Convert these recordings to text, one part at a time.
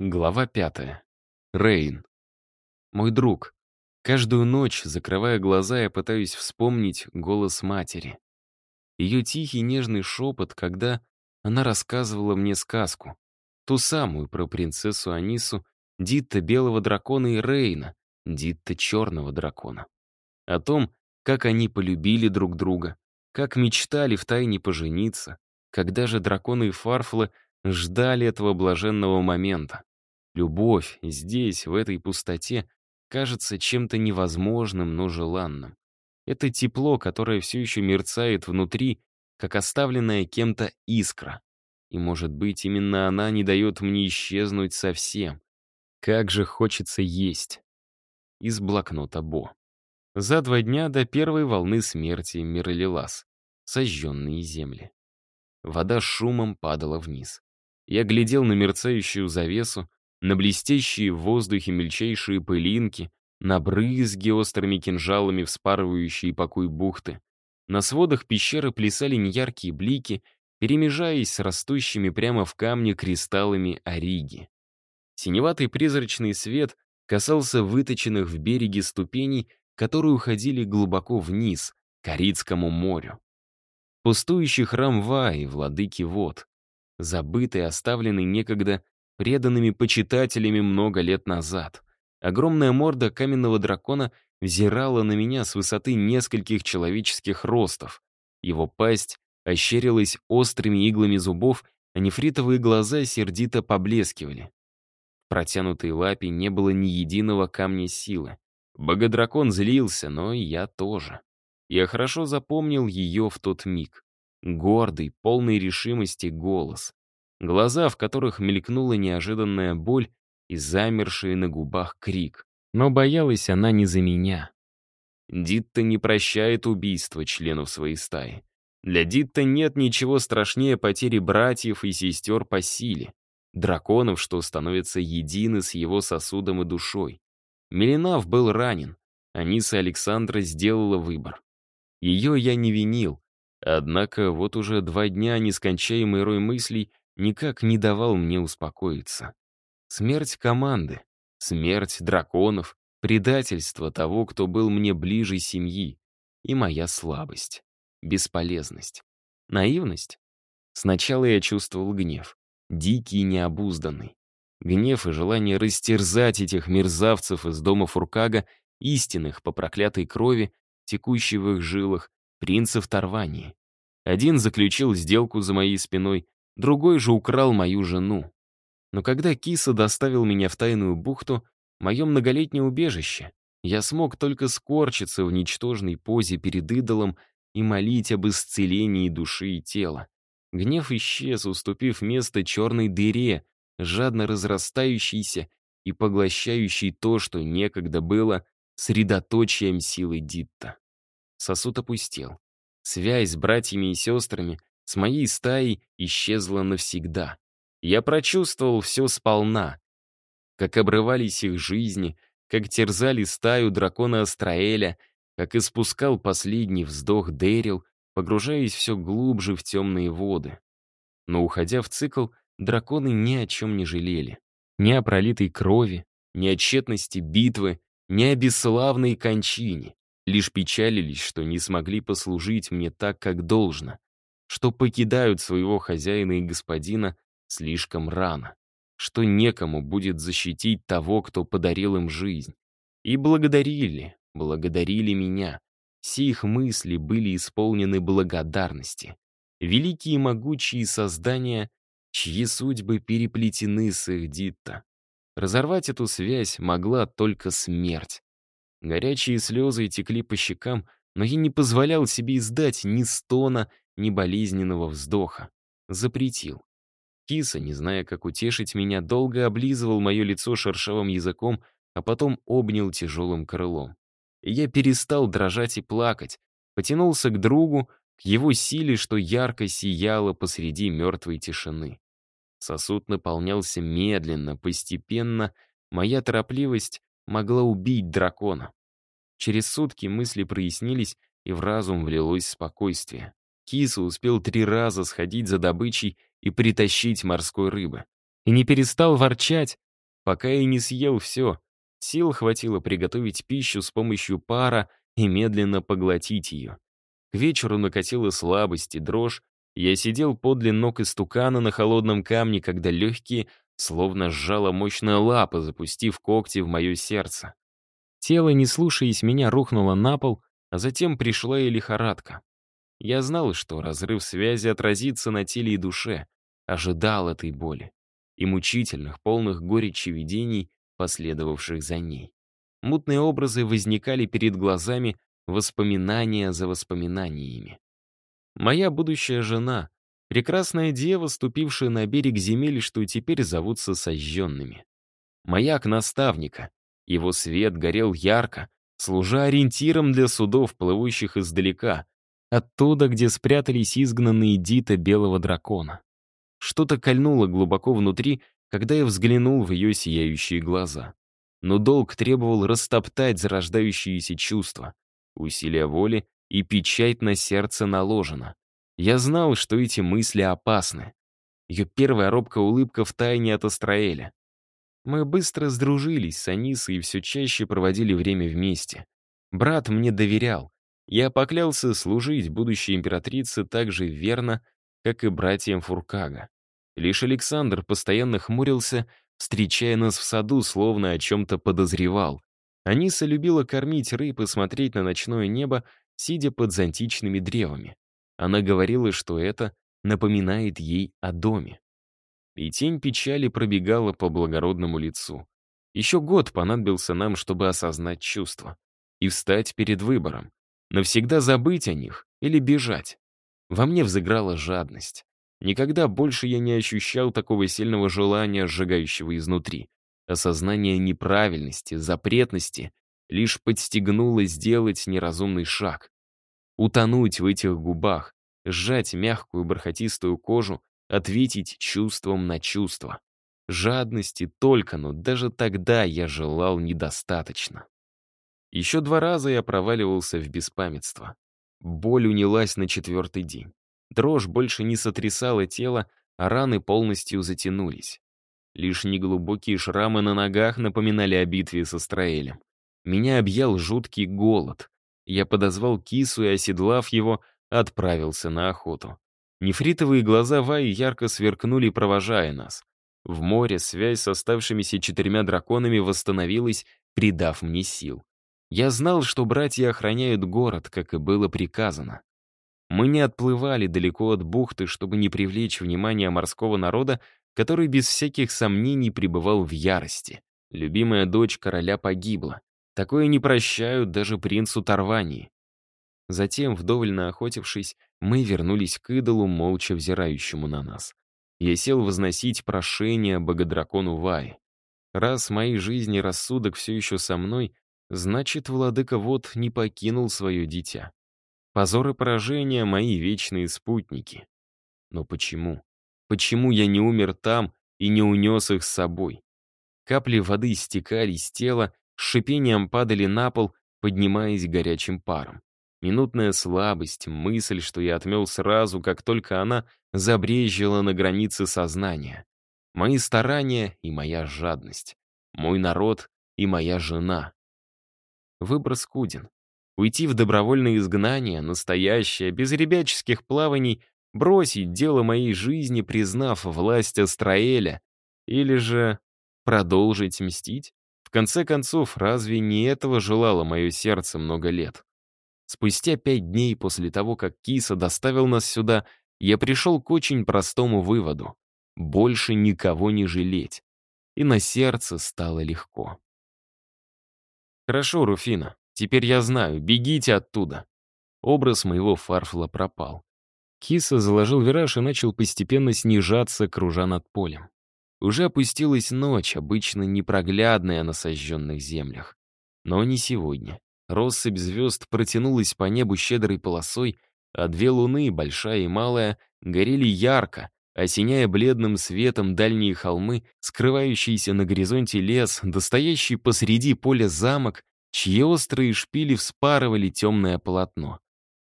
Глава пятая. Рейн. Мой друг. Каждую ночь, закрывая глаза, я пытаюсь вспомнить голос матери. Ее тихий нежный шепот, когда она рассказывала мне сказку. Ту самую про принцессу Анису, Дитта Белого Дракона и Рейна, Дитта Черного Дракона. О том, как они полюбили друг друга, как мечтали втайне пожениться, когда же драконы и фарфлы — ждали этого блаженного момента. Любовь здесь, в этой пустоте, кажется чем-то невозможным, но желанным. Это тепло, которое все еще мерцает внутри, как оставленная кем-то искра. И, может быть, именно она не дает мне исчезнуть совсем. Как же хочется есть. Из блокнота Бо. За два дня до первой волны смерти Миралилас. Сожженные земли. Вода шумом падала вниз. Я глядел на мерцающую завесу, на блестящие в воздухе мельчайшие пылинки, на брызги острыми кинжалами, вспарывающие покой бухты. На сводах пещеры плясали неяркие блики, перемежаясь с растущими прямо в камне кристаллами ориги. Синеватый призрачный свет касался выточенных в береге ступеней, которые уходили глубоко вниз, к Карицкому морю. Пустующий храм Ваи, владыки вод забыт и оставленный некогда преданными почитателями много лет назад. Огромная морда каменного дракона взирала на меня с высоты нескольких человеческих ростов. Его пасть ощерилась острыми иглами зубов, а нефритовые глаза сердито поблескивали. В протянутой лапе не было ни единого камня силы. Богодракон злился, но и я тоже. Я хорошо запомнил ее в тот миг гордый, полный решимости голос. Глаза, в которых мелькнула неожиданная боль и замерший на губах крик. Но боялась она не за меня. Дитта не прощает убийства членов своей стаи. Для Дитта нет ничего страшнее потери братьев и сестер по силе, драконов, что становятся едины с его сосудом и душой. Милинав был ранен. Аниса Александра сделала выбор. Ее я не винил, Однако вот уже два дня нескончаемый рой мыслей никак не давал мне успокоиться. Смерть команды, смерть драконов, предательство того, кто был мне ближе семьи, и моя слабость, бесполезность, наивность. Сначала я чувствовал гнев, дикий и необузданный. Гнев и желание растерзать этих мерзавцев из дома Фуркага, истинных по проклятой крови, текущей в их жилах, принцев Тарвании. Один заключил сделку за моей спиной, другой же украл мою жену. Но когда Киса доставил меня в тайную бухту, мое многолетнее убежище, я смог только скорчиться в ничтожной позе перед идолом и молить об исцелении души и тела. Гнев исчез, уступив место черной дыре, жадно разрастающейся и поглощающей то, что некогда было средоточием силы Дитта. Сосуд опустел. Связь с братьями и сестрами, с моей стаей исчезла навсегда. Я прочувствовал все сполна. Как обрывались их жизни, как терзали стаю дракона Астраэля, как испускал последний вздох Дэрил, погружаясь все глубже в темные воды. Но уходя в цикл, драконы ни о чем не жалели. Ни о пролитой крови, ни о тщетности битвы, ни о бесславной кончине. Лишь печалились, что не смогли послужить мне так, как должно, что покидают своего хозяина и господина слишком рано, что некому будет защитить того, кто подарил им жизнь. И благодарили, благодарили меня. Все их мысли были исполнены благодарности. Великие могучие создания, чьи судьбы переплетены с их дитто. Разорвать эту связь могла только смерть. Горячие слезы текли по щекам, но я не позволял себе издать ни стона, ни болезненного вздоха. Запретил. Киса, не зная, как утешить меня, долго облизывал мое лицо шершавым языком, а потом обнял тяжелым крылом. Я перестал дрожать и плакать, потянулся к другу, к его силе, что ярко сияло посреди мертвой тишины. Сосуд наполнялся медленно, постепенно, моя торопливость могла убить дракона. Через сутки мысли прояснились, и в разум влилось спокойствие. Киса успел три раза сходить за добычей и притащить морской рыбы. И не перестал ворчать, пока и не съел все. Сил хватило приготовить пищу с помощью пара и медленно поглотить ее. К вечеру накатила слабость и дрожь. Я сидел подле ног истукана на холодном камне, когда легкие словно сжала мощная лапа, запустив когти в мое сердце. Тело, не слушаясь меня, рухнуло на пол, а затем пришла и лихорадка. Я знал, что разрыв связи отразится на теле и душе, ожидал этой боли и мучительных, полных горечи видений, последовавших за ней. Мутные образы возникали перед глазами, воспоминания за воспоминаниями. Моя будущая жена, Прекрасная дева, ступившая на берег земель, что теперь зовутся сожженными. Маяк наставника. Его свет горел ярко, служа ориентиром для судов, плывущих издалека, оттуда, где спрятались изгнанные Дита Белого Дракона. Что-то кольнуло глубоко внутри, когда я взглянул в ее сияющие глаза. Но долг требовал растоптать зарождающиеся чувства. Усилия воли и печать на сердце наложена. Я знал, что эти мысли опасны. Ее первая робкая улыбка втайне тайне от Астраэля. Мы быстро сдружились с Анисой и все чаще проводили время вместе. Брат мне доверял. Я поклялся служить будущей императрице так же верно, как и братьям Фуркага. Лишь Александр постоянно хмурился, встречая нас в саду, словно о чем-то подозревал. Аниса любила кормить рыб и смотреть на ночное небо, сидя под зонтичными древами. Она говорила, что это напоминает ей о доме. И тень печали пробегала по благородному лицу. Еще год понадобился нам, чтобы осознать чувства. И встать перед выбором. Навсегда забыть о них или бежать. Во мне взыграла жадность. Никогда больше я не ощущал такого сильного желания, сжигающего изнутри. Осознание неправильности, запретности лишь подстегнуло сделать неразумный шаг. Утонуть в этих губах, сжать мягкую бархатистую кожу, ответить чувством на чувство. Жадности только, но даже тогда я желал недостаточно. Еще два раза я проваливался в беспамятство. Боль унялась на четвертый день. Дрожь больше не сотрясала тело, а раны полностью затянулись. Лишь неглубокие шрамы на ногах напоминали о битве со Страэлем. Меня объял жуткий голод. Я подозвал кису и, оседлав его, отправился на охоту. Нефритовые глаза Ваи ярко сверкнули, провожая нас. В море связь с оставшимися четырьмя драконами восстановилась, придав мне сил. Я знал, что братья охраняют город, как и было приказано. Мы не отплывали далеко от бухты, чтобы не привлечь внимание морского народа, который без всяких сомнений пребывал в ярости. Любимая дочь короля погибла. Такое не прощают даже принцу Тарвани. Затем, вдоволь наохотившись, мы вернулись к идолу, молча взирающему на нас. Я сел возносить прошение богодракону Вай. Раз в моей жизни рассудок все еще со мной, значит, владыка вот не покинул свое дитя. Позор и поражение — мои вечные спутники. Но почему? Почему я не умер там и не унес их с собой? Капли воды стекали с тела, с шипением падали на пол, поднимаясь горячим паром. Минутная слабость, мысль, что я отмел сразу, как только она забрежила на границе сознания. Мои старания и моя жадность. Мой народ и моя жена. Выбор скуден. Уйти в добровольное изгнание, настоящее, без ребяческих плаваний, бросить дело моей жизни, признав власть Астраэля, или же продолжить мстить? конце концов, разве не этого желало мое сердце много лет? Спустя пять дней после того, как Киса доставил нас сюда, я пришел к очень простому выводу — больше никого не жалеть. И на сердце стало легко. «Хорошо, Руфина, теперь я знаю, бегите оттуда». Образ моего фарфла пропал. Киса заложил вираж и начал постепенно снижаться, кружа над полем. Уже опустилась ночь, обычно непроглядная на сожженных землях. Но не сегодня. Россыпь звезд протянулась по небу щедрой полосой, а две луны, большая и малая, горели ярко, осеняя бледным светом дальние холмы, скрывающийся на горизонте лес, достоящий посреди поля замок, чьи острые шпили вспарывали темное полотно.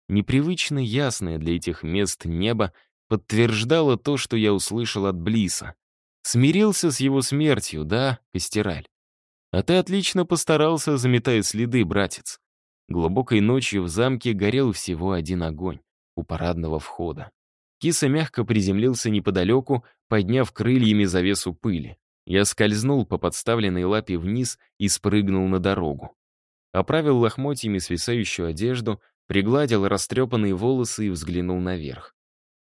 Непривычно ясное для этих мест небо подтверждало то, что я услышал от Блиса. Смирился с его смертью, да, Костераль? А ты отлично постарался, заметая следы, братец. Глубокой ночью в замке горел всего один огонь у парадного входа. Киса мягко приземлился неподалеку, подняв крыльями завесу пыли. Я скользнул по подставленной лапе вниз и спрыгнул на дорогу. Оправил лохмотьями свисающую одежду, пригладил растрепанные волосы и взглянул наверх.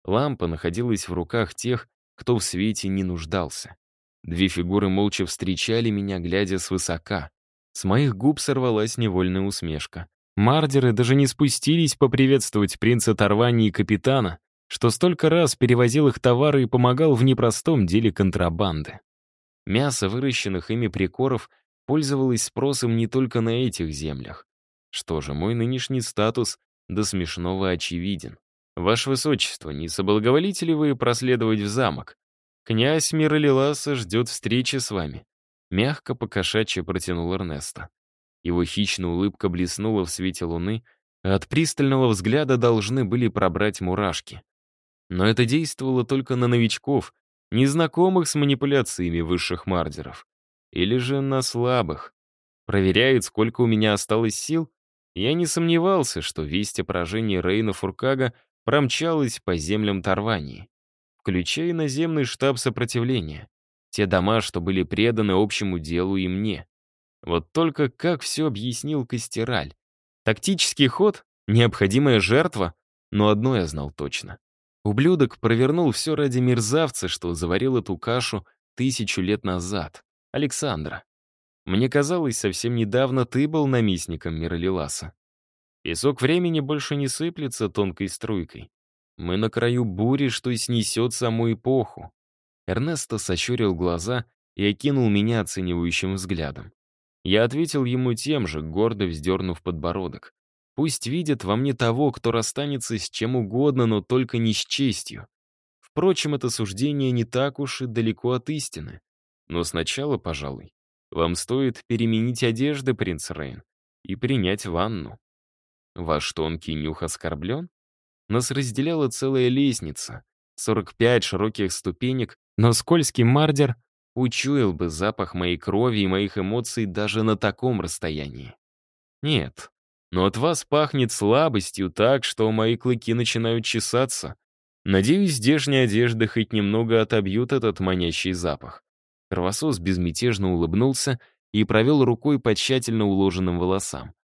Лампа находилась в руках тех, кто в свете не нуждался. Две фигуры молча встречали меня, глядя свысока. С моих губ сорвалась невольная усмешка. Мардеры даже не спустились поприветствовать принца Тарвани и капитана, что столько раз перевозил их товары и помогал в непростом деле контрабанды. Мясо выращенных ими прикоров пользовалось спросом не только на этих землях. Что же, мой нынешний статус до смешного очевиден. «Ваше Высочество, не соблаговолите ли вы проследовать в замок? Князь Миролиласа ждет встречи с вами», — мягко покошачье протянул Эрнеста. Его хищная улыбка блеснула в свете луны, а от пристального взгляда должны были пробрать мурашки. Но это действовало только на новичков, незнакомых с манипуляциями высших мардеров. Или же на слабых. Проверяет, сколько у меня осталось сил. Я не сомневался, что весть о поражении Рейна Фуркага — промчалась по землям Тарвании, включая наземный штаб сопротивления, те дома, что были преданы общему делу и мне. Вот только как все объяснил Костераль. Тактический ход, необходимая жертва, но одно я знал точно. Ублюдок провернул все ради мерзавца, что заварил эту кашу тысячу лет назад. Александра. Мне казалось, совсем недавно ты был наместником Миралиласа. Песок времени больше не сыплется тонкой струйкой. Мы на краю бури, что и снесет саму эпоху. Эрнесто сощурил глаза и окинул меня оценивающим взглядом. Я ответил ему тем же, гордо вздернув подбородок. Пусть видят во мне того, кто расстанется с чем угодно, но только не с честью. Впрочем, это суждение не так уж и далеко от истины. Но сначала, пожалуй, вам стоит переменить одежды, принц Рейн, и принять ванну. Ваш тонкий нюх оскорблен? Нас разделяла целая лестница. 45 широких ступенек, но скользкий мардер учуял бы запах моей крови и моих эмоций даже на таком расстоянии. Нет, но от вас пахнет слабостью так, что мои клыки начинают чесаться. Надеюсь, здешняя одежда хоть немного отобьют этот манящий запах. Кровосос безмятежно улыбнулся и провел рукой по тщательно уложенным волосам.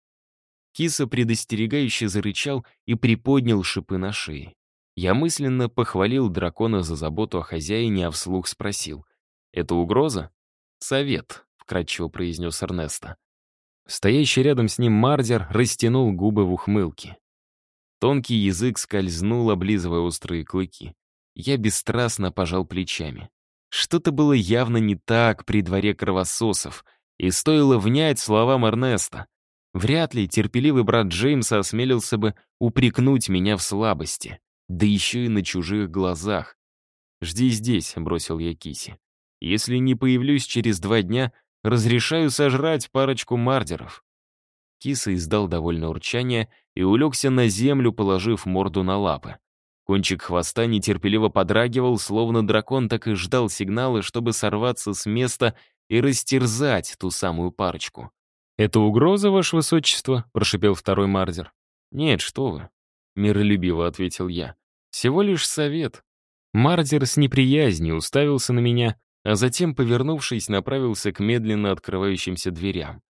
Киса предостерегающе зарычал и приподнял шипы на шее. Я мысленно похвалил дракона за заботу о хозяине, а вслух спросил. «Это угроза?» «Совет», — вкратчиво произнес Эрнеста. Стоящий рядом с ним мардер растянул губы в ухмылке. Тонкий язык скользнул, облизывая острые клыки. Я бесстрастно пожал плечами. Что-то было явно не так при дворе кровососов, и стоило внять словам Эрнеста. Вряд ли терпеливый брат Джеймса осмелился бы упрекнуть меня в слабости, да еще и на чужих глазах. «Жди здесь», — бросил я Киси. «Если не появлюсь через два дня, разрешаю сожрать парочку мардеров». Киса издал довольно урчание и улегся на землю, положив морду на лапы. Кончик хвоста нетерпеливо подрагивал, словно дракон так и ждал сигнала, чтобы сорваться с места и растерзать ту самую парочку. «Это угроза, ваше высочество?» — прошипел второй мардер. «Нет, что вы», — миролюбиво ответил я. «Всего лишь совет». Мардер с неприязнью уставился на меня, а затем, повернувшись, направился к медленно открывающимся дверям.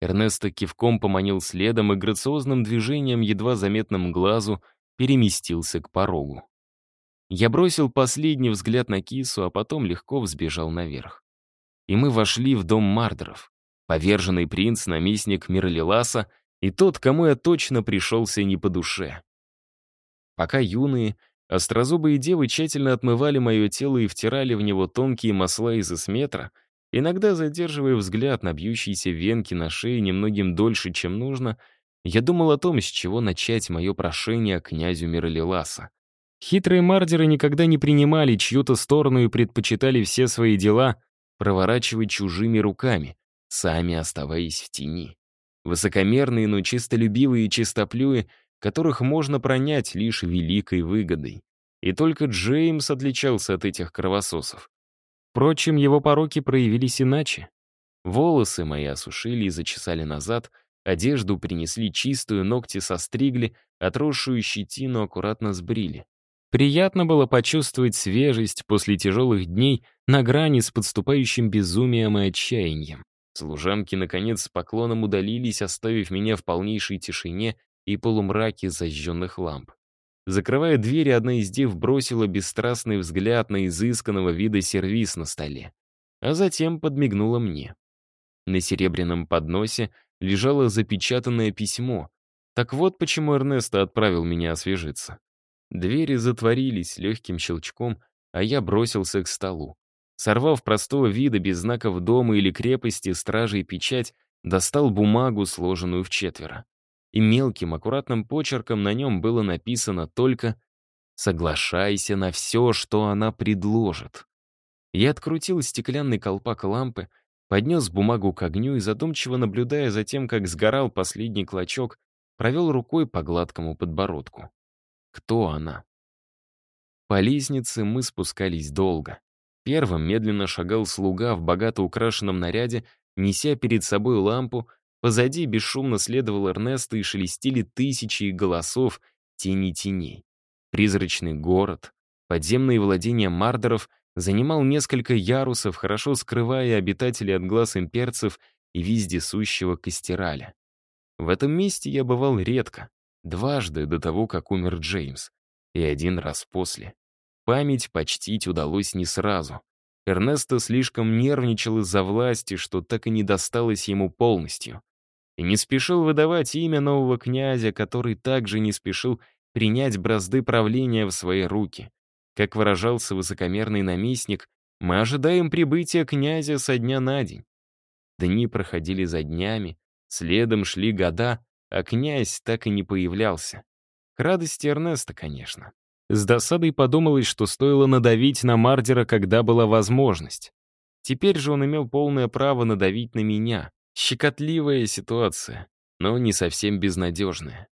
Эрнеста кивком поманил следом и грациозным движением, едва заметным глазу, переместился к порогу. Я бросил последний взгляд на кису, а потом легко взбежал наверх. И мы вошли в дом Мардеров. Поверженный принц, наместник Мирлиласа и тот, кому я точно пришелся не по душе. Пока юные, острозубые девы тщательно отмывали мое тело и втирали в него тонкие масла из эсметра, иногда задерживая взгляд на бьющиеся венки на шее немногим дольше, чем нужно, я думал о том, с чего начать мое прошение князю Мирлиласа. Хитрые мардеры никогда не принимали чью-то сторону и предпочитали все свои дела проворачивать чужими руками сами оставаясь в тени. Высокомерные, но чистолюбивые и чистоплюи, которых можно пронять лишь великой выгодой. И только Джеймс отличался от этих кровососов. Впрочем, его пороки проявились иначе. Волосы мои осушили и зачесали назад, одежду принесли чистую, ногти состригли, отросшую щетину аккуратно сбрили. Приятно было почувствовать свежесть после тяжелых дней на грани с подступающим безумием и отчаянием. Служанки, наконец, с поклоном удалились, оставив меня в полнейшей тишине и полумраке зажженных ламп. Закрывая двери, одна из дев бросила бесстрастный взгляд на изысканного вида сервиз на столе, а затем подмигнула мне. На серебряном подносе лежало запечатанное письмо. Так вот почему Эрнеста отправил меня освежиться. Двери затворились легким щелчком, а я бросился к столу. Сорвав простого вида без знаков дома или крепости, стражей печать, достал бумагу, сложенную в четверо. И мелким, аккуратным почерком на нем было написано только «Соглашайся на все, что она предложит». Я открутил стеклянный колпак лампы, поднес бумагу к огню и, задумчиво наблюдая за тем, как сгорал последний клочок, провел рукой по гладкому подбородку. Кто она? По лестнице мы спускались долго. Первым медленно шагал слуга в богато украшенном наряде, неся перед собой лампу, позади бесшумно следовал Эрнест, и шелестели тысячи голосов тени теней. Призрачный город, подземные владения мардеров занимал несколько ярусов, хорошо скрывая обитателей от глаз имперцев и вездесущего костераля. В этом месте я бывал редко, дважды до того, как умер Джеймс, и один раз после. Память почтить удалось не сразу. Эрнесто слишком нервничал из-за власти, что так и не досталось ему полностью. И не спешил выдавать имя нового князя, который также не спешил принять бразды правления в свои руки. Как выражался высокомерный наместник, мы ожидаем прибытия князя со дня на день. Дни проходили за днями, следом шли года, а князь так и не появлялся. К радости Эрнеста, конечно. С досадой подумалось, что стоило надавить на Мардера, когда была возможность. Теперь же он имел полное право надавить на меня. Щекотливая ситуация, но не совсем безнадежная.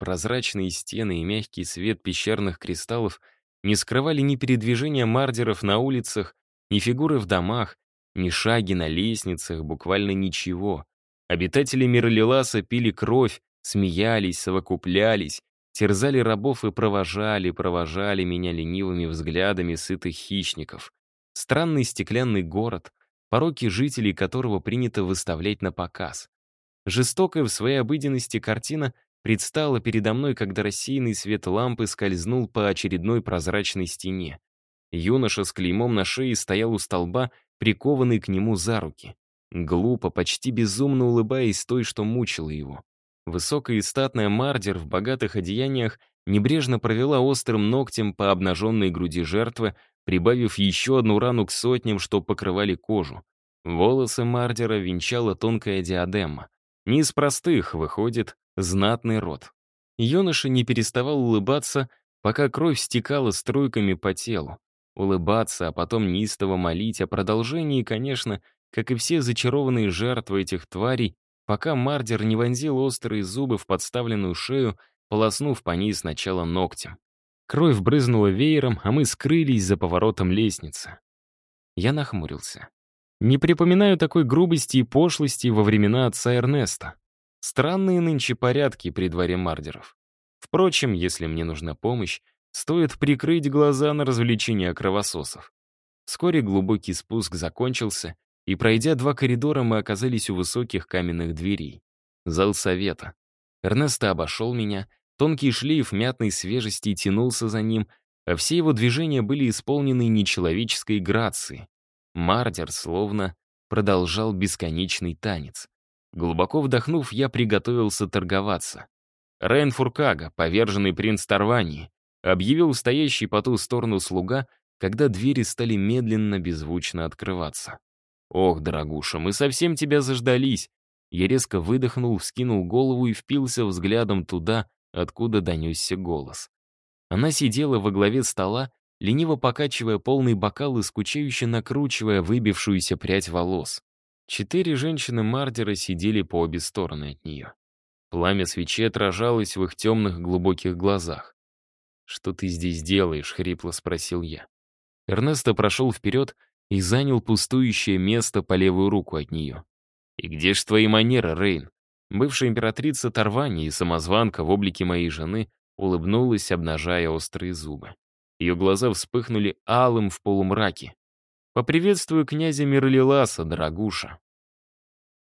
Прозрачные стены и мягкий свет пещерных кристаллов не скрывали ни передвижения мардеров на улицах, ни фигуры в домах, ни шаги на лестницах, буквально ничего. Обитатели мира Лиласа пили кровь, смеялись, совокуплялись, терзали рабов и провожали, провожали меня ленивыми взглядами сытых хищников. Странный стеклянный город, пороки жителей которого принято выставлять на показ. Жестокая в своей обыденности картина предстала передо мной, когда рассеянный свет лампы скользнул по очередной прозрачной стене. Юноша с клеймом на шее стоял у столба, прикованный к нему за руки. Глупо, почти безумно улыбаясь той, что мучила его. Высокая и статная мардер в богатых одеяниях небрежно провела острым ногтем по обнаженной груди жертвы, прибавив еще одну рану к сотням, что покрывали кожу. Волосы мардера венчала тонкая диадема. Не из простых, выходит, знатный род. Юноша не переставал улыбаться, пока кровь стекала струйками по телу. Улыбаться, а потом неистово молить о продолжении, конечно, как и все зачарованные жертвы этих тварей, пока мардер не вонзил острые зубы в подставленную шею, полоснув по ней сначала ногтем. Кровь брызнула веером, а мы скрылись за поворотом лестницы. Я нахмурился. Не припоминаю такой грубости и пошлости во времена отца Эрнеста. Странные нынче порядки при дворе мардеров. Впрочем, если мне нужна помощь, стоит прикрыть глаза на развлечения кровососов. Вскоре глубокий спуск закончился, и, пройдя два коридора, мы оказались у высоких каменных дверей. Зал совета. Эрнесто обошел меня, тонкий шлейф мятной свежести тянулся за ним, а все его движения были исполнены нечеловеческой грацией. Мардер словно продолжал бесконечный танец. Глубоко вдохнув, я приготовился торговаться. Рейн Фуркага, поверженный принц Тарвани, объявил стоящий по ту сторону слуга, когда двери стали медленно, беззвучно открываться. «Ох, дорогуша, мы совсем тебя заждались!» Я резко выдохнул, вскинул голову и впился взглядом туда, откуда донесся голос. Она сидела во главе стола, лениво покачивая полный бокал и скучающе накручивая выбившуюся прядь волос. Четыре женщины-мартира сидели по обе стороны от нее. Пламя свечи отражалось в их темных глубоких глазах. «Что ты здесь делаешь?» — хрипло спросил я. Эрнесто прошел вперед и занял пустующее место по левую руку от нее. «И где ж твои манеры, Рейн?» Бывшая императрица Тарвани и самозванка в облике моей жены улыбнулась, обнажая острые зубы. Ее глаза вспыхнули алым в полумраке. «Поприветствую князя Мирлиласа, дорогуша.